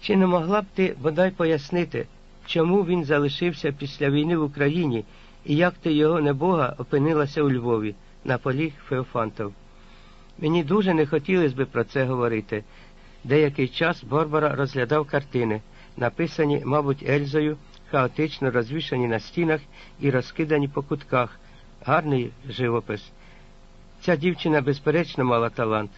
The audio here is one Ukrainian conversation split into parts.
Чи не могла б ти бодай пояснити, чому він залишився після війни в Україні і як ти його небога опинилася у Львові, наполіг Феофантов. Мені дуже не хотілося би про це говорити. Деякий час Барбара розглядав картини, написані, мабуть, Ельзою, хаотично розвішані на стінах і розкидані по кутках. Гарний живопис. Ця дівчина, безперечно, мала талант.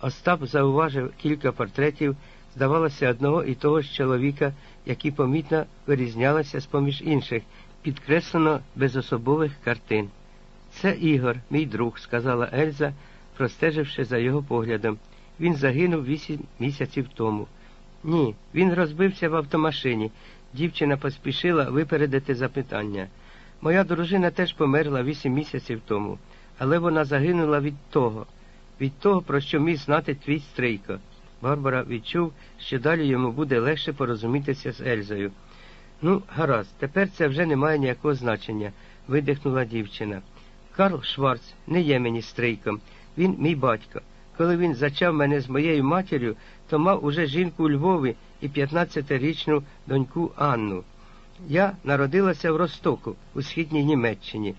Остап зауважив кілька портретів, здавалося, одного і того ж чоловіка, які помітно вирізнялися з поміж інших, підкреслено безособових картин. Це Ігор, мій друг, сказала Ельза, простеживши за його поглядом. Він загинув вісім місяців тому. Ні, він розбився в автомашині. Дівчина поспішила випередити запитання. Моя дружина теж померла вісім місяців тому, але вона загинула від того, від того, про що міг знати твій стрийко. Барбара відчув, що далі йому буде легше порозумітися з Ельзою. Ну, гаразд, тепер це вже не має ніякого значення, видихнула дівчина. Карл Шварц не є мені стрийком, він мій батько. Коли він зачав мене з моєю матір'ю, то мав уже жінку у Львові і 15-річну доньку Анну. Я народилася в Ростоку, у східній Німеччині.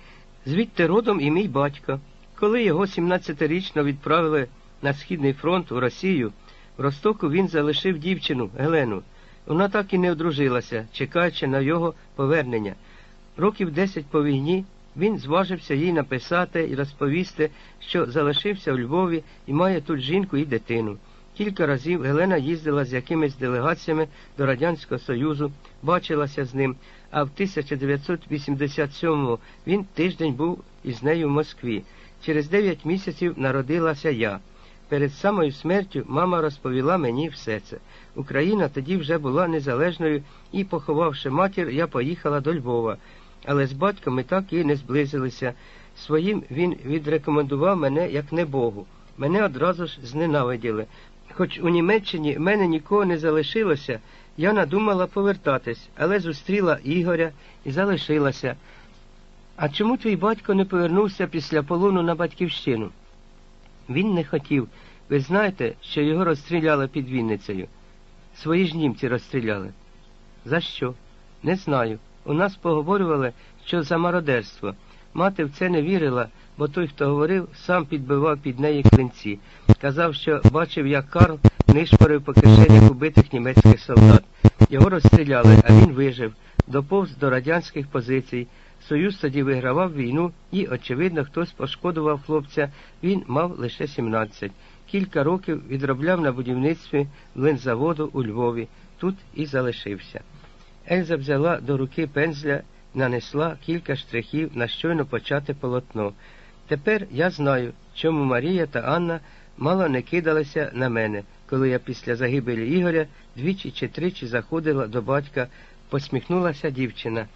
Звідти родом і мій батько. Коли його 17-річно відправили на Східний фронт у Росію, Ростоку він залишив дівчину Гелену. Вона так і не одружилася, чекаючи на його повернення. Років десять по війні він зважився їй написати і розповісти, що залишився в Львові і має тут жінку і дитину. Кілька разів Гелена їздила з якимись делегаціями до Радянського Союзу, бачилася з ним, а в 1987-му він тиждень був із нею в Москві. Через дев'ять місяців народилася я. Перед самою смертю мама розповіла мені все це. Україна тоді вже була незалежною і, поховавши матір, я поїхала до Львова. Але з батьком ми так і не зблизилися. Своїм він відрекомендував мене як небогу. Мене одразу ж зненавиділи. Хоч у Німеччині мене нікого не залишилося, я надумала повертатись, але зустріла Ігоря і залишилася. А чому твій батько не повернувся після полону на батьківщину? Він не хотів. Ви знаєте, що його розстріляли під Вінницею. Свої ж німці розстріляли. За що? Не знаю. У нас поговорювали, що за мародерство. Мати в це не вірила, бо той, хто говорив, сам підбивав під неї клинці. Казав, що бачив, як Карл нишпорив по кишенях убитих німецьких солдат. Його розстріляли, а він вижив, доповз до радянських позицій. Союз тоді вигравав війну і, очевидно, хтось пошкодував хлопця, він мав лише 17. Кілька років відробляв на будівництві млинзаводу у Львові, тут і залишився. Ельза взяла до руки пензля, нанесла кілька штрихів на щойно почате полотно. Тепер я знаю, чому Марія та Анна мало не кидалися на мене, коли я після загибелі Ігоря двічі чи тричі заходила до батька, посміхнулася дівчина.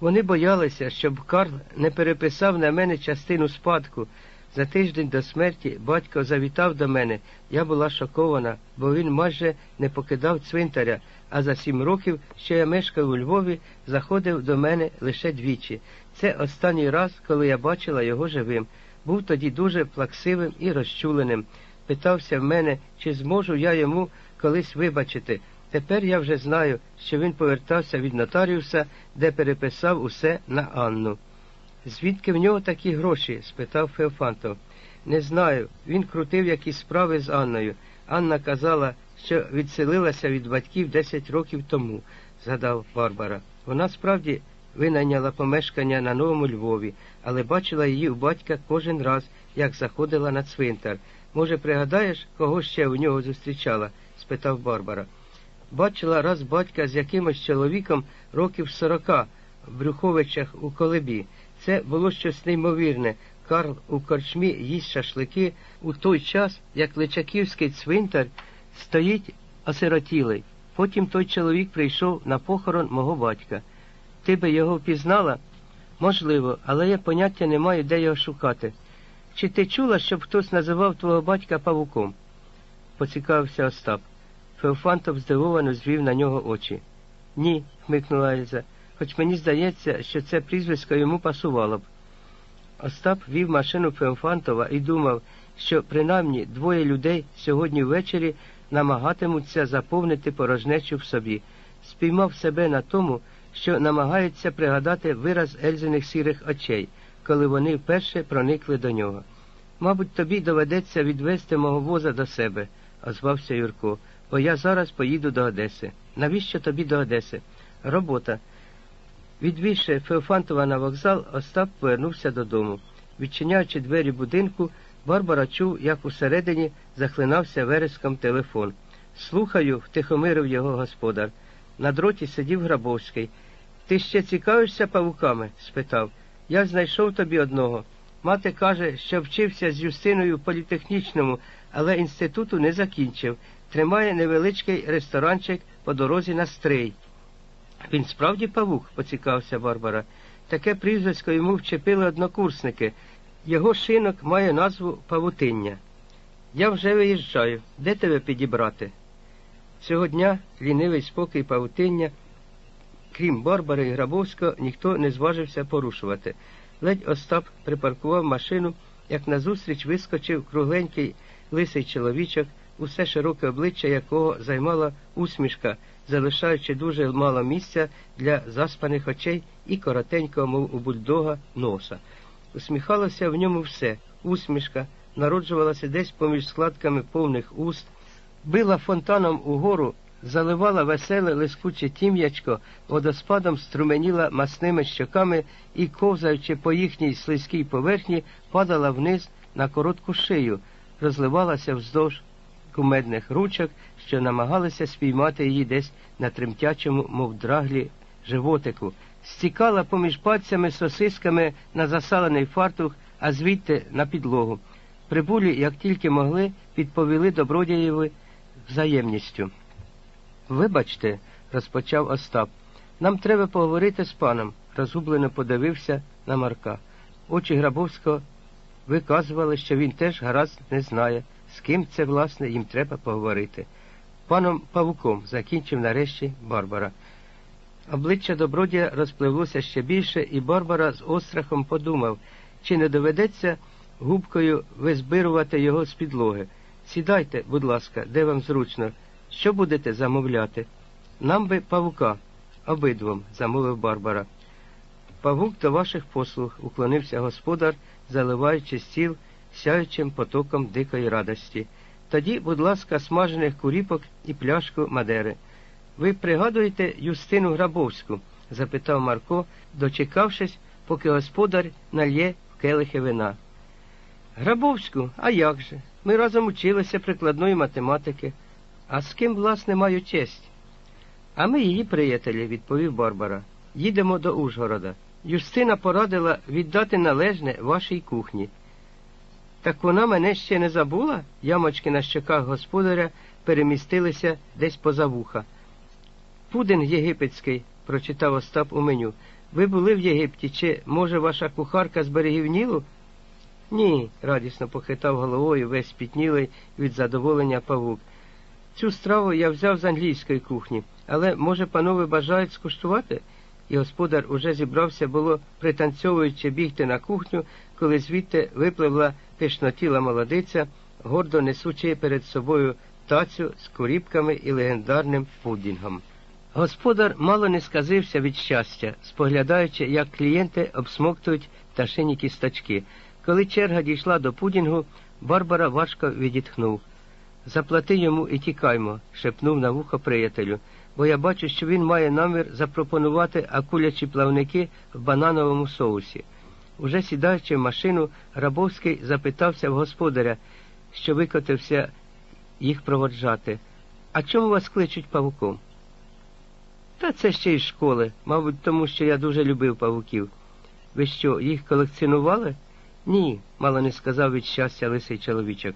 Вони боялися, щоб Карл не переписав на мене частину спадку. За тиждень до смерті батько завітав до мене. Я була шокована, бо він майже не покидав цвинтаря, а за сім років, що я мешкав у Львові, заходив до мене лише двічі. Це останній раз, коли я бачила його живим. Був тоді дуже плаксивим і розчуленим. Питався в мене, чи зможу я йому колись вибачити. Тепер я вже знаю, що він повертався від нотаріуса, де переписав усе на Анну. Звідки в нього такі гроші? спитав Феофантов. Не знаю. Він крутив якісь справи з Анною. Анна казала, що відселилася від батьків 10 років тому, згадав Барбара. Вона справді винайняла помешкання на новому Львові, але бачила її у батька кожен раз, як заходила на цвинтар. Може, пригадаєш, кого ще у нього зустрічала? спитав Барбара. Бачила раз батька з якимось чоловіком років сорока в Брюховичах у Колебі. Це було щось неймовірне. Карл у корчмі їсть шашлики у той час, як Личаківський цвинтар стоїть осиротілий. Потім той чоловік прийшов на похорон мого батька. Ти би його впізнала? Можливо, але я поняття не маю, де його шукати. Чи ти чула, щоб хтось називав твого батька павуком? поцікавився Остап. Феофантов здивовано звів на нього очі. Ні, хмикнула Ельза, хоч мені здається, що це прізвисько йому пасувало б. Остап вів машину Феофантова і думав, що принаймні двоє людей сьогодні ввечері намагатимуться заповнити порожнечу в собі, спіймав себе на тому, що намагається пригадати вираз Ельзиних сірих очей, коли вони вперше проникли до нього. Мабуть, тобі доведеться відвести мого воза до себе, озвався Юрко, бо я зараз поїду до Одеси. Навіщо тобі до Одеси? Робота. Відвівши Феофантова на вокзал, Остап повернувся додому. Відчиняючи двері будинку, Барбара чув, як усередині захлинався вереском телефон. Слухаю, втихомирив його господар. На дроті сидів Грабовський. Ти ще цікавишся павуками? спитав. Я знайшов тобі одного. Мати каже, що вчився з Юстиною в політехнічному, але інституту не закінчив. Тримає невеличкий ресторанчик по дорозі на стрий. Він справді павук, поцікався Барбара. Таке прізвисько йому вчепили однокурсники. Його шинок має назву Павутиння. Я вже виїжджаю. Де тебе підібрати? Цього дня лінивий спокій павутиння, крім Барбари і Грабовського, ніхто не зважився порушувати. Ледь Остап припаркував машину, як назустріч вискочив кругленький лисий чоловічок, усе широке обличчя якого займала усмішка, залишаючи дуже мало місця для заспаних очей і коротенького, мов у бульдога, носа. Усміхалося в ньому все усмішка, народжувалася десь поміж складками повних уст, била фонтаном угору, заливала веселе лискуче тім'ячко, водоспадом струменіла масними щоками і, ковзаючи по їхній слизькій поверхні, падала вниз на коротку шию, розливалася вздовж кумедних ручок, що намагалися спіймати її десь на тремтячому, мов драглі, животику, стікала поміж пальцями сосисками на засалений фартух, а звідти на підлогу. Прибулі, як тільки могли, відповіли добродієві взаємністю. Вибачте, розпочав Остап, нам треба поговорити з паном, розгублено подивився на Марка. Очі Грабовського виказували, що він теж гаразд не знає, ким це, власне, їм треба поговорити. Паном Павуком закінчив нарешті Барбара. Обличчя добродія розпливлося ще більше, і Барбара з острахом подумав, чи не доведеться губкою визбирувати його з підлоги. Сідайте, будь ласка, де вам зручно. Що будете замовляти? Нам би павука, обидвом, замовив Барбара. Павук до ваших послуг, уклонився господар, заливаючи стіл сяючим потоком дикої радості. Тоді, будь ласка, смажених куріпок і пляшку Мадери. Ви пригадуєте Юстину Грабовську? запитав Марко, дочекавшись, поки господар нальє в келихи вина. Грабовську, а як же? Ми разом училися прикладної математики. А з ким, власне, маю честь? А ми її приятелі, відповів Барбара. Їдемо до Ужгорода. Юстина порадила віддати належне вашій кухні. Так вона мене ще не забула? Ямочки на щоках господаря перемістилися десь поза вуха. Пудинг єгипетський, прочитав Остап у меню. Ви були в Єгипті, чи, може, ваша кухарка з берегів Нілу? Ні, радісно похитав головою весь спітнілий від задоволення павук. Цю страву я взяв з англійської кухні, але, може, панове бажають скуштувати? І господар уже зібрався, було, пританцьовуючи бігти на кухню, коли звідти випливла пишнотіла молодиця, гордо несучи перед собою тацю з куріпками і легендарним пудінгом. Господар мало не сказився від щастя, споглядаючи, як клієнти обсмоктують пташині кісточки. Коли черга дійшла до пудінгу, Барбара важко відітхнув. Заплати йому і тікаймо, шепнув на вухо приятелю, бо я бачу, що він має намір запропонувати акулячі плавники в банановому соусі. Уже сідаючи в машину, Рабовський запитався в господаря, що викотився їх проводжати. А чому вас кличуть павуком? Та це ще й школи, мабуть, тому що я дуже любив павуків. Ви що, їх колекціонували? Ні, мало не сказав від щастя лисий чоловічок.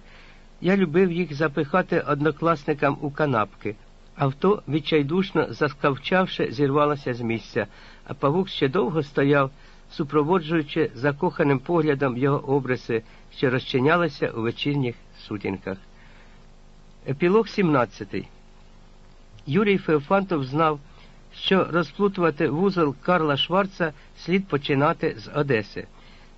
Я любив їх запихати однокласникам у канапки. Авто, відчайдушно заскавчавши, зірвалося з місця, а павук ще довго стояв, супроводжуючи закоханим поглядом його обриси, що розчинялися у вечірніх сутінках. Епілог 17 Юрій Феофантов знав, що розплутувати вузол Карла Шварца слід починати з Одеси.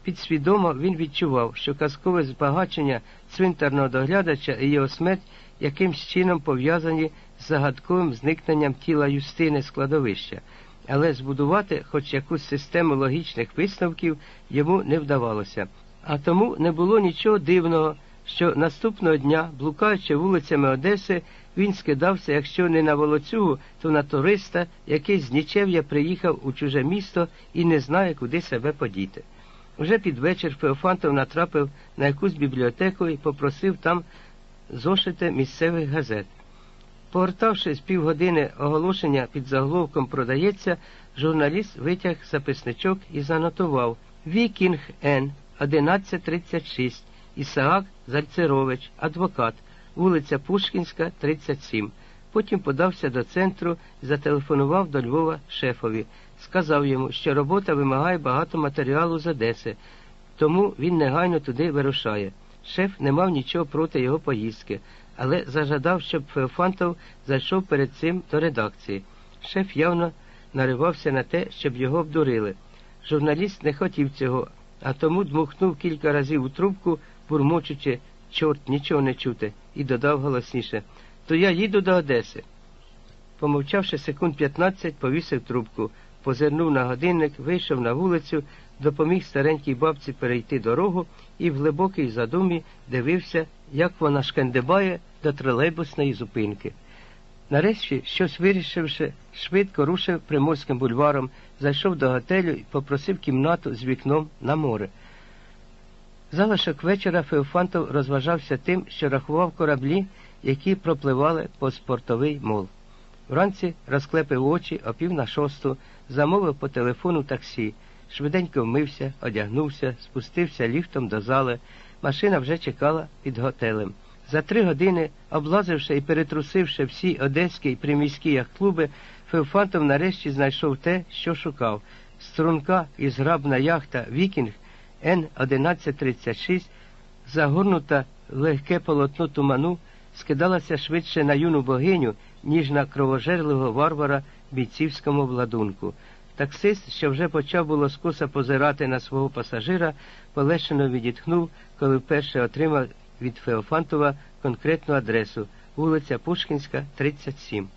Підсвідомо він відчував, що казкове збагачення цвинтарного доглядача і його смерть якимсь чином пов'язані з загадковим зникненням тіла Юстини з кладовища, але збудувати хоч якусь систему логічних висновків йому не вдавалося. А тому не було нічого дивного, що наступного дня, блукаючи вулицями Одеси, він скидався, якщо не на волоцюгу, то на туриста, який з нічев'я приїхав у чуже місто і не знає, куди себе подіти. Уже під вечір Феофантов натрапив на якусь бібліотеку і попросив там зошити місцевих газет. Погортавши з півгодини оголошення під заголовком продається, журналіст витяг записничок і занотував Вікінг Н. 1136, Ісаак Зальцерович, адвокат, вулиця Пушкінська, 37. Потім подався до центру зателефонував до Львова шефові. Сказав йому, що робота вимагає багато матеріалу з Одеси, тому він негайно туди вирушає. Шеф не мав нічого проти його поїздки, але зажадав, щоб Феофантов зайшов перед цим до редакції. Шеф явно наривався на те, щоб його обдурили. Журналіст не хотів цього, а тому дмухнув кілька разів у трубку, бурмочучи, чорт, нічого не чути, і додав голосніше То я їду до Одеси. Помовчавши секунд 15, повісив трубку, позирнув на годинник, вийшов на вулицю, допоміг старенькій бабці перейти дорогу і в глибокій задумі дивився, як вона шкандибає до тролейбусної зупинки. Нарешті, щось вирішивши, швидко рушив Приморським бульваром, зайшов до готелю і попросив кімнату з вікном на море. Залишок вечора Феофантов розважався тим, що рахував кораблі, які пропливали по спортовий мол. Вранці розклепив очі о пів на шосту, замовив по телефону таксі, швиденько вмився, одягнувся, спустився ліфтом до зали. Машина вже чекала під готелем. За три години, облазивши і перетрусивши всі одеські і приміські яхт-клуби, Феофантов нарешті знайшов те, що шукав. Струнка і зграбна яхта Вікінг Н-1136, загорнута в легке полотно туману, скидалася швидше на юну богиню, ніж на кровожерливого варвара бійцівському владунку. Таксист, що вже почав було скоса позирати на свого пасажира, полегшено відітхнув, коли вперше отримав від Феофантова конкретну адресу вулиця Пушкінська, 37.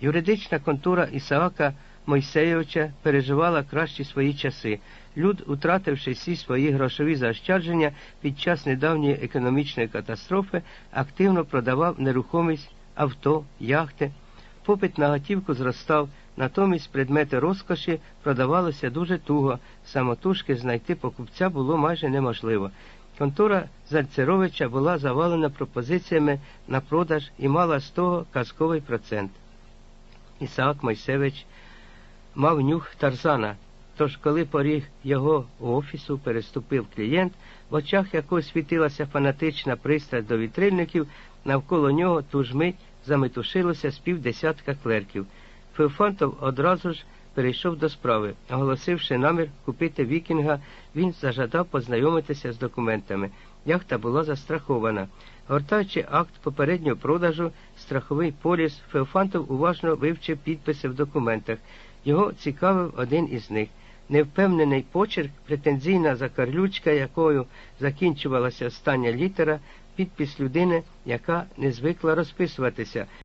Юридична контура Ісаака Мойсеєвича переживала кращі свої часи. Люд, утративши всі свої грошові заощадження під час недавньої економічної катастрофи, активно продавав нерухомість, авто, яхти. Попит на готівку зростав, натомість предмети розкоші продавалися дуже туго, самотужки знайти покупця було майже неможливо. Контора Зальцеровича була завалена пропозиціями на продаж і мала з того казковий процент. Ісаак Мойсевич мав нюх Тарзана, тож коли поріг його офісу переступив клієнт, в очах якого світилася фанатична пристрасть до вітрильників, навколо нього ту ж мить заметушилося з півдесятка клерків. Феофантов одразу ж перейшов до справи. Оголосивши намір купити вікінга, він зажадав познайомитися з документами. Яхта була застрахована. Гортаючи акт попереднього продажу, страховий поліс, Феофантов уважно вивчив підписи в документах. Його цікавив один із них. Невпевнений почерк, претензійна закарлючка, якою закінчувалася остання літера, підпис людини, яка не звикла розписуватися.